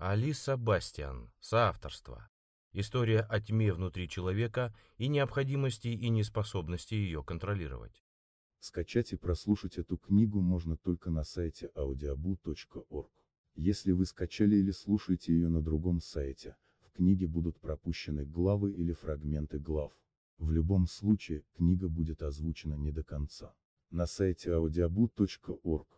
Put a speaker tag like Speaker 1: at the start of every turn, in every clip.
Speaker 1: Алиса Бастиан. Соавторство. История о тьме внутри человека и необходимости и неспособности ее контролировать.
Speaker 2: Скачать и прослушать эту книгу можно только на сайте audiobu.org. Если вы скачали или слушаете ее на другом сайте, в книге будут пропущены главы или фрагменты глав. В любом случае, книга будет озвучена не до конца. На сайте audiobu.org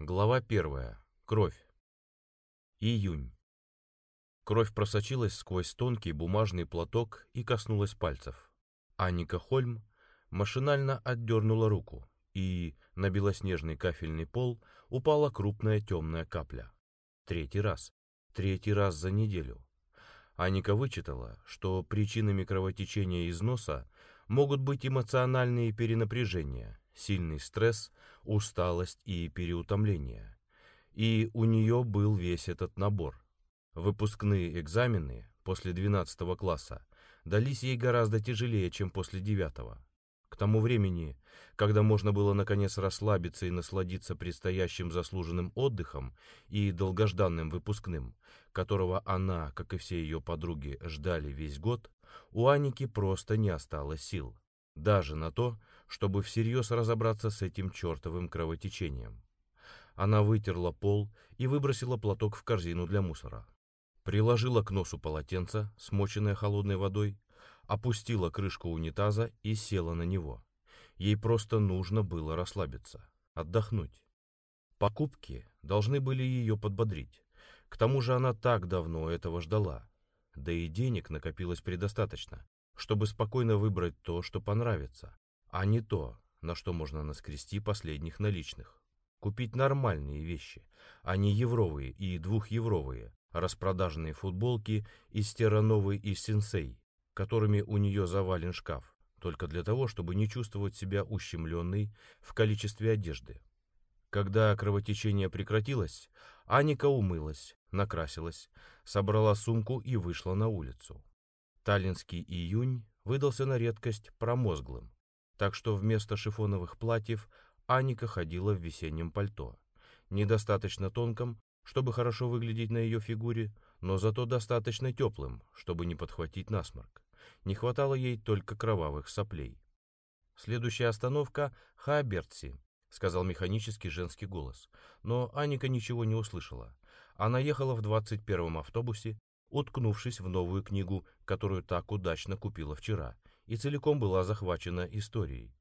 Speaker 1: Глава первая. Кровь. Июнь. Кровь просочилась сквозь тонкий бумажный платок и коснулась пальцев. Анника Хольм машинально отдернула руку, и на белоснежный кафельный пол упала крупная темная капля. Третий раз. Третий раз за неделю. Аника вычитала, что причинами кровотечения из носа могут быть эмоциональные перенапряжения, сильный стресс, усталость и переутомление. И у нее был весь этот набор. Выпускные экзамены после 12 класса дались ей гораздо тяжелее, чем после 9. К тому времени, когда можно было наконец расслабиться и насладиться предстоящим заслуженным отдыхом и долгожданным выпускным, которого она, как и все ее подруги, ждали весь год, у Аники просто не осталось сил. Даже на то, чтобы всерьез разобраться с этим чертовым кровотечением. Она вытерла пол и выбросила платок в корзину для мусора. Приложила к носу полотенце, смоченное холодной водой, опустила крышку унитаза и села на него. Ей просто нужно было расслабиться, отдохнуть. Покупки должны были ее подбодрить. К тому же она так давно этого ждала. Да и денег накопилось предостаточно, чтобы спокойно выбрать то, что понравится, а не то, на что можно наскрести последних наличных. Купить нормальные вещи, а не евровые и двухевровые, распродажные футболки из Террановой и Сенсей, которыми у нее завален шкаф, только для того, чтобы не чувствовать себя ущемленной в количестве одежды. Когда кровотечение прекратилось, Аника умылась, накрасилась, собрала сумку и вышла на улицу. Таллинский июнь выдался на редкость промозглым, так что вместо шифоновых платьев Аника ходила в весеннем пальто, недостаточно тонком, чтобы хорошо выглядеть на ее фигуре, но зато достаточно теплым, чтобы не подхватить насморк. Не хватало ей только кровавых соплей. Следующая остановка — Хаабертси, — сказал механический женский голос, но Аника ничего не услышала. Она ехала в 21-м автобусе, уткнувшись в новую книгу, которую так удачно купила вчера, и целиком была захвачена историей.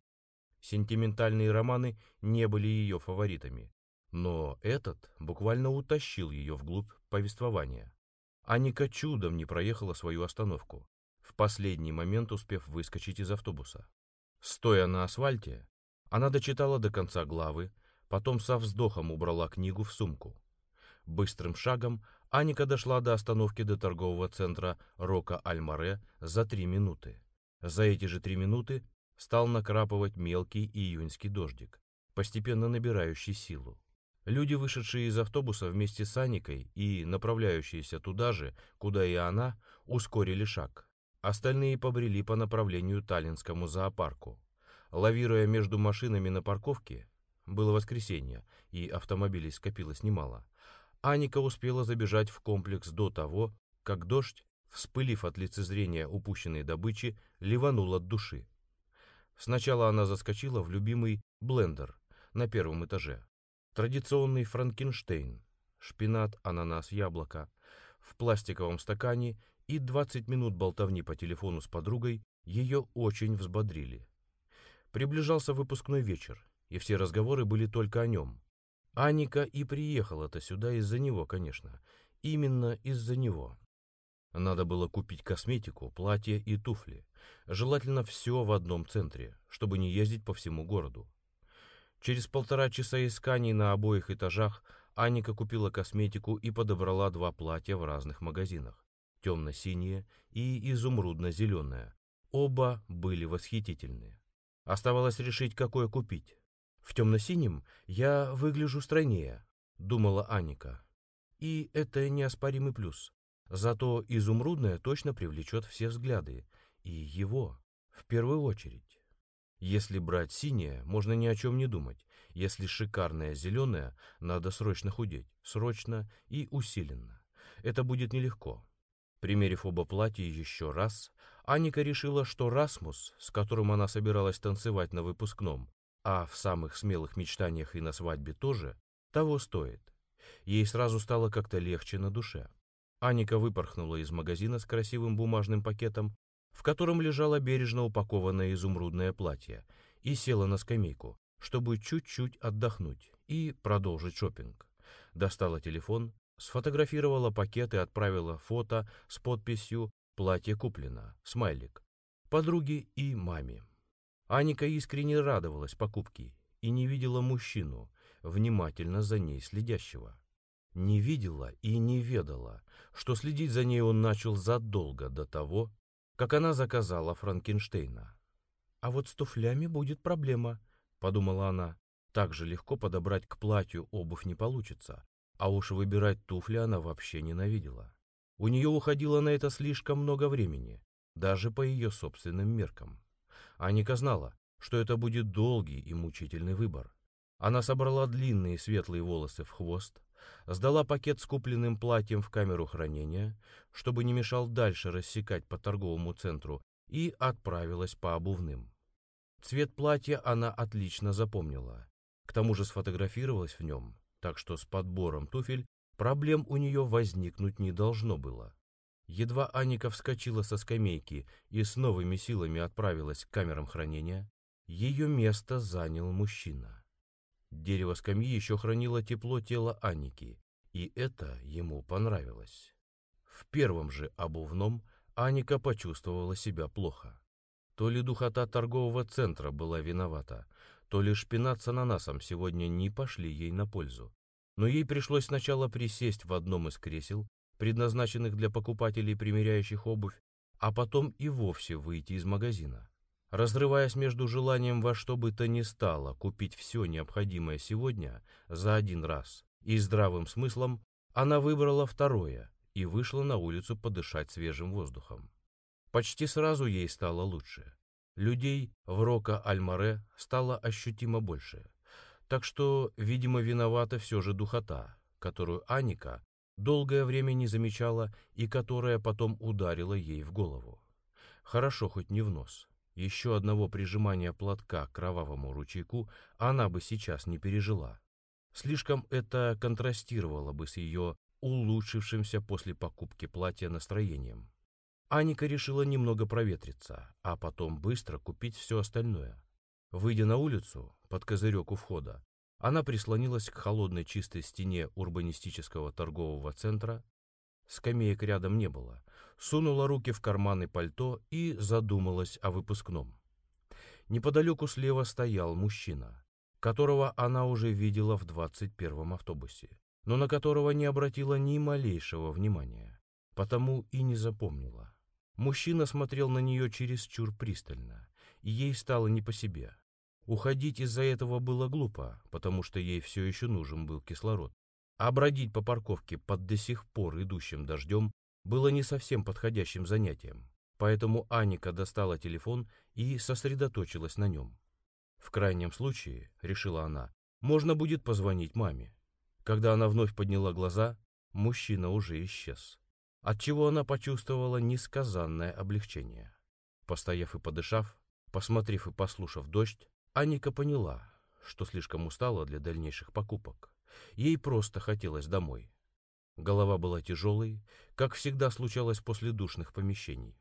Speaker 1: Сентиментальные романы не были ее фаворитами, но этот буквально утащил ее вглубь повествования. Аника чудом не проехала свою остановку, в последний момент успев выскочить из автобуса. Стоя на асфальте, она дочитала до конца главы, потом со вздохом убрала книгу в сумку. Быстрым шагом Аника дошла до остановки до торгового центра Рока Альмаре за три минуты. За эти же три минуты стал накрапывать мелкий июньский дождик, постепенно набирающий силу. Люди, вышедшие из автобуса вместе с Аникой и направляющиеся туда же, куда и она, ускорили шаг. Остальные побрели по направлению Таллинскому зоопарку. Лавируя между машинами на парковке, было воскресенье, и автомобилей скопилось немало, Аника успела забежать в комплекс до того, как дождь вспылив от лицезрения упущенной добычи, ливанул от души. Сначала она заскочила в любимый блендер на первом этаже. Традиционный франкенштейн, шпинат, ананас, яблоко, в пластиковом стакане и 20 минут болтовни по телефону с подругой ее очень взбодрили. Приближался выпускной вечер, и все разговоры были только о нем. Аника и приехала-то сюда из-за него, конечно, именно из-за него. Надо было купить косметику, платье и туфли. Желательно все в одном центре, чтобы не ездить по всему городу. Через полтора часа исканий на обоих этажах Аника купила косметику и подобрала два платья в разных магазинах. Темно-синее и изумрудно-зеленое. Оба были восхитительные. Оставалось решить, какое купить. В темно-синем я выгляжу стройнее, думала Аника. И это неоспоримый плюс. Зато изумрудное точно привлечет все взгляды. И его, в первую очередь. Если брать синее, можно ни о чем не думать. Если шикарное зеленое, надо срочно худеть. Срочно и усиленно. Это будет нелегко. Примерив оба платья еще раз, Аника решила, что Расмус, с которым она собиралась танцевать на выпускном, а в самых смелых мечтаниях и на свадьбе тоже, того стоит. Ей сразу стало как-то легче на душе. Аника выпорхнула из магазина с красивым бумажным пакетом в котором лежало бережно упакованное изумрудное платье, и села на скамейку, чтобы чуть-чуть отдохнуть и продолжить шопинг. Достала телефон, сфотографировала пакет и отправила фото с подписью «Платье куплено», смайлик, подруге и маме. Аника искренне радовалась покупке и не видела мужчину, внимательно за ней следящего. Не видела и не ведала, что следить за ней он начал задолго до того, как она заказала Франкенштейна. «А вот с туфлями будет проблема», — подумала она. «Так же легко подобрать к платью обувь не получится, а уж выбирать туфли она вообще ненавидела. У нее уходило на это слишком много времени, даже по ее собственным меркам. Аника знала, что это будет долгий и мучительный выбор. Она собрала длинные светлые волосы в хвост, сдала пакет с купленным платьем в камеру хранения, чтобы не мешал дальше рассекать по торговому центру, и отправилась по обувным. Цвет платья она отлично запомнила. К тому же сфотографировалась в нем, так что с подбором туфель проблем у нее возникнуть не должно было. Едва Аника вскочила со скамейки и с новыми силами отправилась к камерам хранения, ее место занял мужчина. Дерево скамьи еще хранило тепло тела Анники, и это ему понравилось. В первом же обувном Аника почувствовала себя плохо. То ли духота торгового центра была виновата, то ли шпинат с ананасом сегодня не пошли ей на пользу. Но ей пришлось сначала присесть в одном из кресел, предназначенных для покупателей, примеряющих обувь, а потом и вовсе выйти из магазина. Разрываясь между желанием во что бы то ни стало купить все необходимое сегодня за один раз и здравым смыслом, она выбрала второе и вышла на улицу подышать свежим воздухом. Почти сразу ей стало лучше. Людей в Рока-Альмаре стало ощутимо больше. Так что, видимо, виновата все же духота, которую Аника долгое время не замечала и которая потом ударила ей в голову. Хорошо хоть не в нос. Еще одного прижимания платка к кровавому ручейку она бы сейчас не пережила. Слишком это контрастировало бы с ее улучшившимся после покупки платья настроением. Аника решила немного проветриться, а потом быстро купить все остальное. Выйдя на улицу, под козырек у входа, она прислонилась к холодной чистой стене урбанистического торгового центра. Скамеек рядом не было, сунула руки в карманы пальто и задумалась о выпускном. Неподалеку слева стоял мужчина, которого она уже видела в 21-м автобусе, но на которого не обратила ни малейшего внимания, потому и не запомнила. Мужчина смотрел на нее чересчур пристально, и ей стало не по себе. Уходить из-за этого было глупо, потому что ей все еще нужен был кислород. А бродить по парковке под до сих пор идущим дождем было не совсем подходящим занятием, поэтому Аника достала телефон и сосредоточилась на нем. В крайнем случае, решила она, можно будет позвонить маме. Когда она вновь подняла глаза, мужчина уже исчез, отчего она почувствовала несказанное облегчение. Постояв и подышав, посмотрев и послушав дождь, Аника поняла, что слишком устала для дальнейших покупок. Ей просто хотелось домой. Голова была тяжелой, как всегда случалось после душных помещений.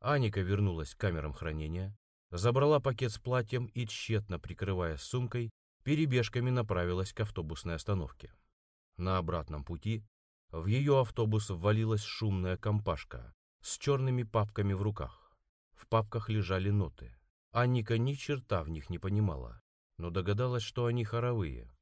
Speaker 1: Аника вернулась к камерам хранения, забрала пакет с платьем и, тщетно прикрывая сумкой, перебежками направилась к автобусной остановке. На обратном пути в ее автобус ввалилась шумная компашка с черными папками в руках. В папках лежали ноты. Анника ни черта в них не понимала, но догадалась, что они хоровые.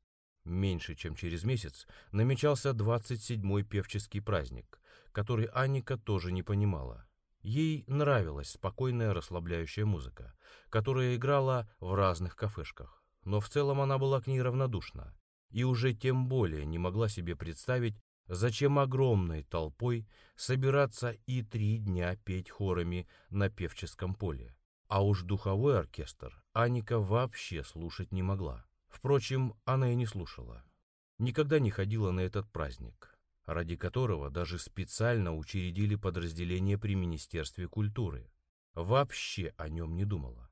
Speaker 1: Меньше чем через месяц намечался 27-й певческий праздник, который Анника тоже не понимала. Ей нравилась спокойная расслабляющая музыка, которая играла в разных кафешках, но в целом она была к ней равнодушна и уже тем более не могла себе представить, зачем огромной толпой собираться и три дня петь хорами на певческом поле. А уж духовой оркестр Аника вообще слушать не могла. Впрочем, она и не слушала. Никогда не ходила на этот праздник, ради которого даже специально учредили подразделение при Министерстве культуры. Вообще о нем не думала.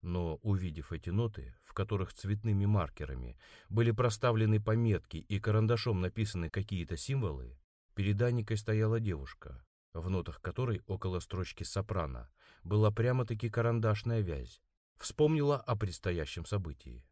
Speaker 1: Но, увидев эти ноты, в которых цветными маркерами были проставлены пометки и карандашом написаны какие-то символы, перед Аникой стояла девушка, в нотах которой около строчки сопрано была прямо-таки карандашная вязь. Вспомнила о предстоящем событии.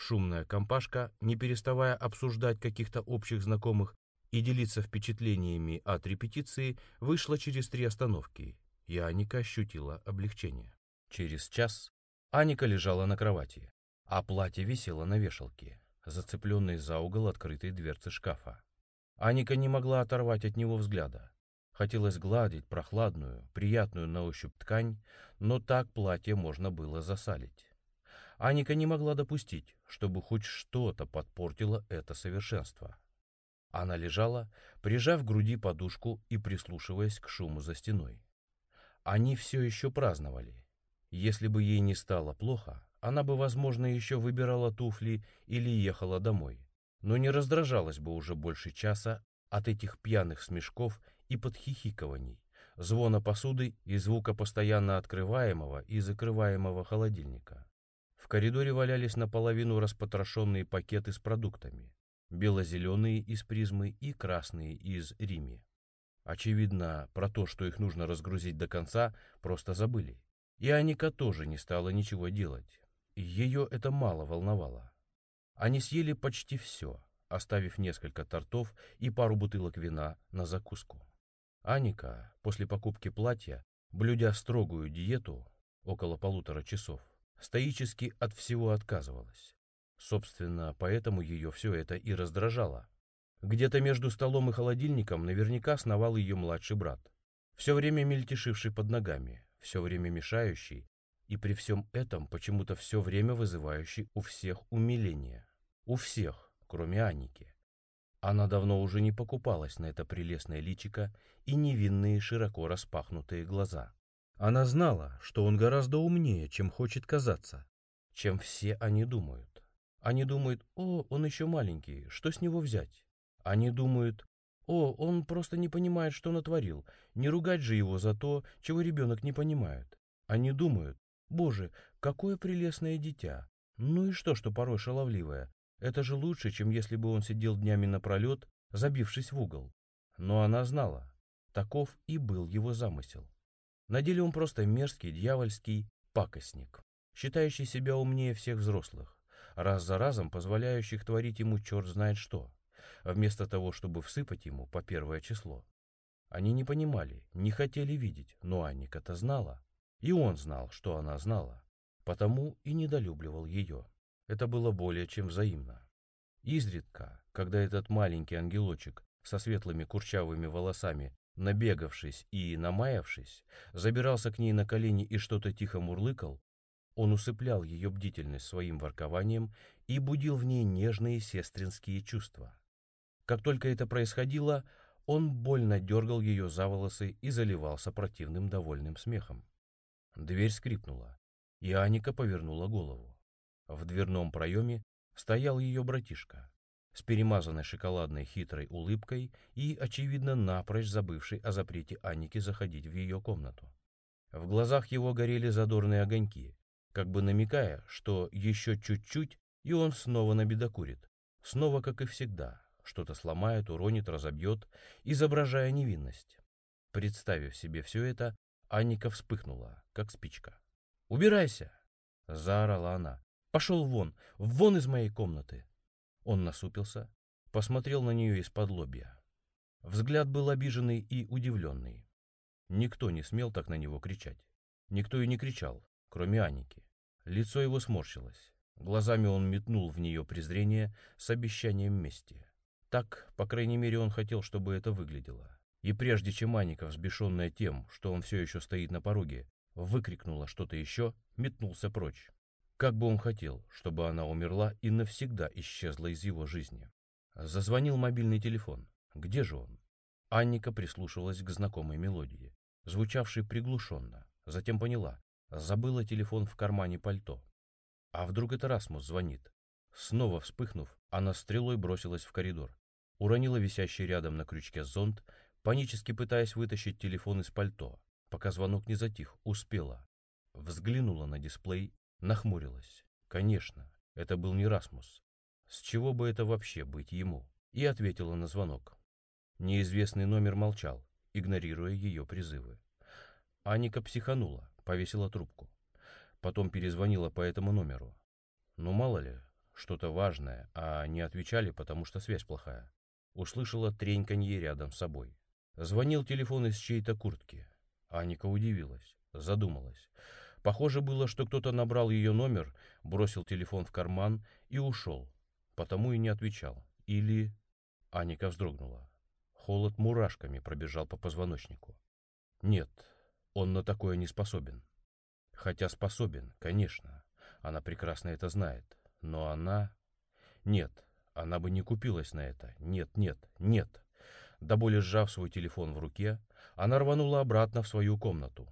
Speaker 1: Шумная компашка, не переставая обсуждать каких-то общих знакомых и делиться впечатлениями от репетиции, вышла через три остановки, и Аника ощутила облегчение. Через час Аника лежала на кровати, а платье висело на вешалке, зацепленной за угол открытой дверцы шкафа. Аника не могла оторвать от него взгляда. Хотелось гладить прохладную, приятную на ощупь ткань, но так платье можно было засалить. Аника не могла допустить, чтобы хоть что-то подпортило это совершенство. Она лежала, прижав к груди подушку и прислушиваясь к шуму за стеной. Они все еще праздновали. Если бы ей не стало плохо, она бы, возможно, еще выбирала туфли или ехала домой, но не раздражалась бы уже больше часа от этих пьяных смешков и подхихикований, звона посуды и звука постоянно открываемого и закрываемого холодильника. Коридоре валялись наполовину распотрошенные пакеты с продуктами, бело-зеленые из призмы и красные из Рими. Очевидно, про то, что их нужно разгрузить до конца, просто забыли. И Аника тоже не стала ничего делать. Ее это мало волновало. Они съели почти все, оставив несколько тортов и пару бутылок вина на закуску. Аника, после покупки платья, блюдя строгую диету, около полутора часов, стоически от всего отказывалась. Собственно, поэтому ее все это и раздражало. Где-то между столом и холодильником наверняка сновал ее младший брат, все время мельтешивший под ногами, все время мешающий и при всем этом почему-то все время вызывающий у всех умиление. У всех, кроме Анники. Она давно уже не покупалась на это прелестное личико и невинные широко распахнутые глаза. Она знала, что он гораздо умнее, чем хочет казаться, чем все они думают. Они думают, о, он еще маленький, что с него взять? Они думают, о, он просто не понимает, что натворил, не ругать же его за то, чего ребенок не понимает. Они думают, боже, какое прелестное дитя. Ну и что, что порой шаловливое? Это же лучше, чем если бы он сидел днями напролет, забившись в угол. Но она знала, таков и был его замысел. На деле он просто мерзкий, дьявольский пакостник, считающий себя умнее всех взрослых, раз за разом позволяющих творить ему черт знает что, вместо того, чтобы всыпать ему по первое число. Они не понимали, не хотели видеть, но Анника-то знала. И он знал, что она знала, потому и недолюбливал ее. Это было более чем взаимно. Изредка, когда этот маленький ангелочек со светлыми курчавыми волосами набегавшись и намаявшись, забирался к ней на колени и что-то тихо мурлыкал, он усыплял ее бдительность своим воркованием и будил в ней нежные сестринские чувства. Как только это происходило, он больно дергал ее за волосы и заливался противным довольным смехом. Дверь скрипнула, и Аника повернула голову. В дверном проеме стоял ее братишка с перемазанной шоколадной хитрой улыбкой и, очевидно, напрочь забывший о запрете Анники заходить в ее комнату. В глазах его горели задорные огоньки, как бы намекая, что еще чуть-чуть, и он снова набедокурит. Снова, как и всегда, что-то сломает, уронит, разобьет, изображая невинность. Представив себе все это, Анника вспыхнула, как спичка. «Убирайся!» — заорала она. «Пошел вон! Вон из моей комнаты!» Он насупился, посмотрел на нее из-под лобья. Взгляд был обиженный и удивленный. Никто не смел так на него кричать. Никто и не кричал, кроме Аники. Лицо его сморщилось. Глазами он метнул в нее презрение с обещанием мести. Так, по крайней мере, он хотел, чтобы это выглядело. И прежде чем Аника, взбешенная тем, что он все еще стоит на пороге, выкрикнула что-то еще, метнулся прочь. Как бы он хотел, чтобы она умерла и навсегда исчезла из его жизни. Зазвонил мобильный телефон. Где же он? Анника прислушивалась к знакомой мелодии, звучавшей приглушенно. Затем поняла, забыла телефон в кармане пальто. А вдруг это Расмус звонит? Снова вспыхнув, она стрелой бросилась в коридор. Уронила висящий рядом на крючке зонт, панически пытаясь вытащить телефон из пальто. Пока звонок не затих, успела. Взглянула на дисплей, нахмурилась. Конечно, это был не Расмус. С чего бы это вообще быть ему? И ответила на звонок. Неизвестный номер молчал, игнорируя ее призывы. Аника психанула, повесила трубку. Потом перезвонила по этому номеру. Ну, мало ли, что-то важное, а не отвечали, потому что связь плохая. Услышала треньканье рядом с собой. Звонил телефон из чьей-то куртки. Аника удивилась, задумалась. Похоже было, что кто-то набрал ее номер, бросил телефон в карман и ушел. Потому и не отвечал. Или... Аника вздрогнула. Холод мурашками пробежал по позвоночнику. Нет, он на такое не способен. Хотя способен, конечно. Она прекрасно это знает. Но она... Нет, она бы не купилась на это. Нет, нет, нет. До боли сжав свой телефон в руке, она рванула обратно в свою комнату.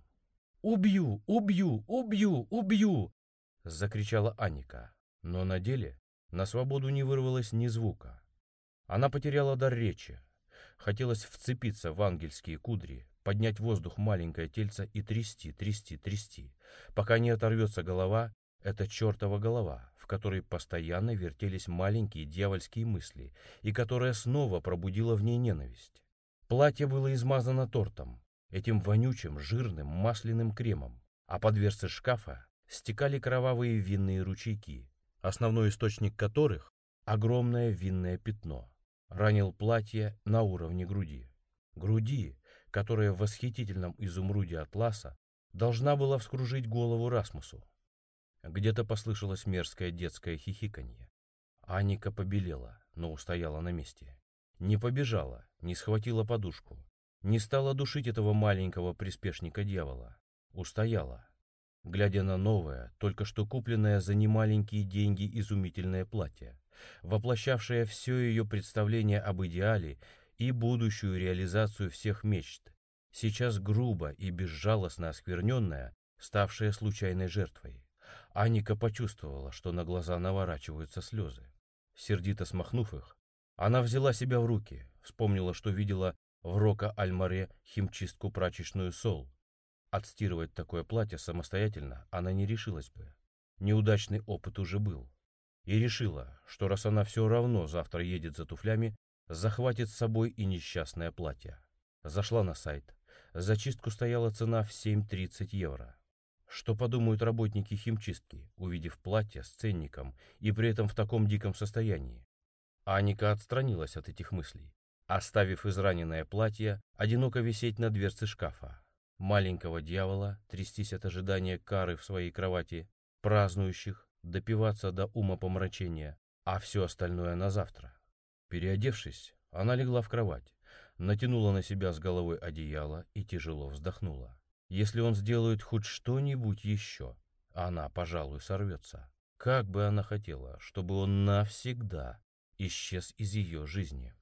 Speaker 1: «Убью! Убью! Убью! Убью!» — закричала Аника. Но на деле на свободу не вырвалось ни звука. Она потеряла дар речи. Хотелось вцепиться в ангельские кудри, поднять воздух маленькое тельце и трясти, трясти, трясти, пока не оторвется голова, это чертова голова, в которой постоянно вертелись маленькие дьявольские мысли и которая снова пробудила в ней ненависть. Платье было измазано тортом, этим вонючим, жирным, масляным кремом, а под дверцы шкафа стекали кровавые винные ручейки, основной источник которых — огромное винное пятно. Ранил платье на уровне груди. Груди, которая в восхитительном изумруде атласа должна была вскружить голову Расмусу. Где-то послышалось мерзкое детское хихиканье. Аника побелела, но устояла на месте. Не побежала, не схватила подушку, не стала душить этого маленького приспешника дьявола. Устояла, глядя на новое, только что купленное за немаленькие деньги изумительное платье, воплощавшее все ее представление об идеале и будущую реализацию всех мечт, сейчас грубо и безжалостно оскверненная, ставшая случайной жертвой. Аника почувствовала, что на глаза наворачиваются слезы. Сердито смахнув их, она взяла себя в руки, вспомнила, что видела в Рока Альмаре химчистку прачечную Сол. Отстирывать такое платье самостоятельно она не решилась бы. Неудачный опыт уже был. И решила, что раз она все равно завтра едет за туфлями, захватит с собой и несчастное платье. Зашла на сайт. За чистку стояла цена в 7,30 евро. Что подумают работники химчистки, увидев платье с ценником и при этом в таком диком состоянии? Аника отстранилась от этих мыслей, оставив израненное платье одиноко висеть на дверце шкафа. Маленького дьявола трястись от ожидания кары в своей кровати, празднующих, допиваться до ума помрачения, а все остальное на завтра. Переодевшись, она легла в кровать, натянула на себя с головой одеяло и тяжело вздохнула. Если он сделает хоть что-нибудь еще, она, пожалуй, сорвется. Как бы она хотела, чтобы он навсегда исчез из ее жизни.